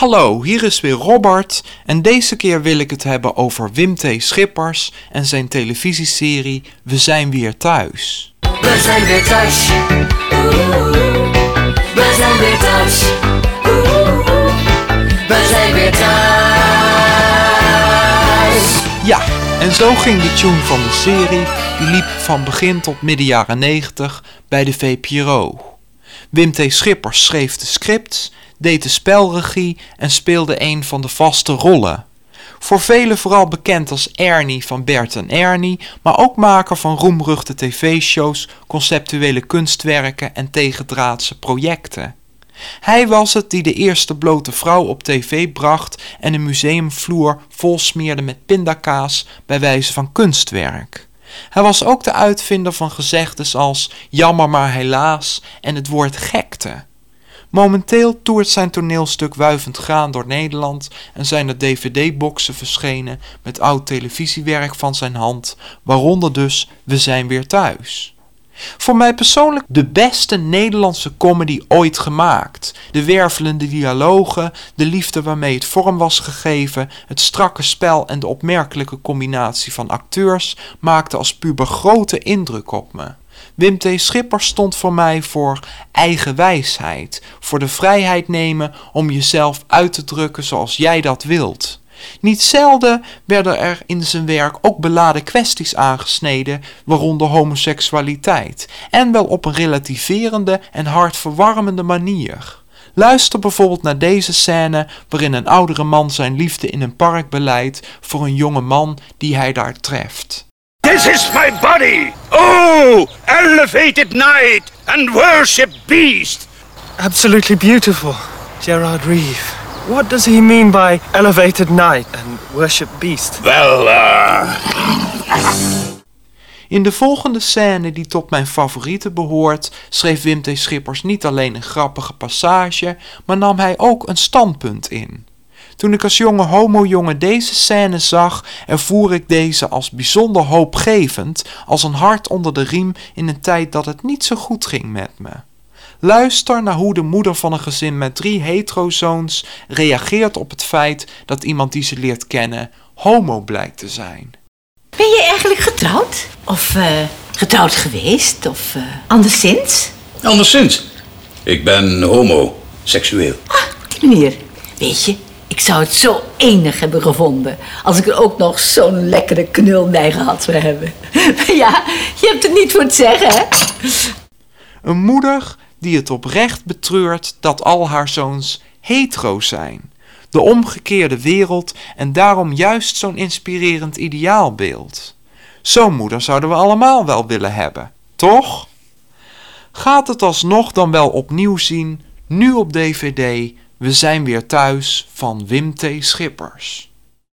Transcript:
Hallo, hier is weer Robert en deze keer wil ik het hebben over Wim T. Schippers en zijn televisieserie We zijn weer thuis. We zijn weer thuis. We zijn weer thuis. We zijn weer thuis. Ja, en zo ging de tune van de serie, die liep van begin tot midden jaren 90 bij de VPRO. Wim T. Schippers schreef de scripts, deed de spelregie en speelde een van de vaste rollen. Voor velen vooral bekend als Ernie van Bert en Ernie, maar ook maker van roemruchte tv-shows, conceptuele kunstwerken en tegendraadse projecten. Hij was het die de eerste blote vrouw op tv bracht en een museumvloer vol smeerde met pindakaas bij wijze van kunstwerk. Hij was ook de uitvinder van gezegdes als jammer maar helaas en het woord gekte. Momenteel toert zijn toneelstuk Wuivend Graan door Nederland en zijn er dvd-boxen verschenen met oud televisiewerk van zijn hand, waaronder dus We zijn weer thuis. Voor mij persoonlijk de beste Nederlandse comedy ooit gemaakt. De wervelende dialogen, de liefde waarmee het vorm was gegeven, het strakke spel en de opmerkelijke combinatie van acteurs maakten als puber grote indruk op me. Wim T. Schipper stond voor mij voor eigen wijsheid, voor de vrijheid nemen om jezelf uit te drukken zoals jij dat wilt. Niet zelden werden er in zijn werk ook beladen kwesties aangesneden, waaronder homoseksualiteit, en wel op een relativerende en hartverwarmende manier. Luister bijvoorbeeld naar deze scène waarin een oudere man zijn liefde in een park beleidt voor een jonge man die hij daar treft. This is my body! Oh, elevated night and worship beast! Absolutely beautiful, Gerard Reeve. What does he mean by elevated night and worship beast? Well, uh, In de volgende scène, die tot mijn favorieten behoort, schreef Wim T. Schippers niet alleen een grappige passage, maar nam hij ook een standpunt in. Toen ik als jonge homojongen deze scène zag, ervoer ik deze als bijzonder hoopgevend, als een hart onder de riem in een tijd dat het niet zo goed ging met me. Luister naar hoe de moeder van een gezin met drie heterozoons reageert op het feit dat iemand die ze leert kennen homo blijkt te zijn. Ben je eigenlijk getrouwd? Of eh, getrouwd geweest? Of eh, anderszins? anderszins. Ik ben homoseksueel. Ah, die manier. Weet je, ik zou het zo enig hebben gevonden... als ik er ook nog zo'n lekkere knul bij gehad zou hebben. Maar ja, je hebt het niet voor het zeggen, hè? Een moeder die het oprecht betreurt dat al haar zoons hetero zijn. De omgekeerde wereld en daarom juist zo'n inspirerend ideaalbeeld. Zo'n moeder zouden we allemaal wel willen hebben, toch? Gaat het alsnog dan wel opnieuw zien, nu op DVD, We zijn weer thuis van Wim T. Schippers.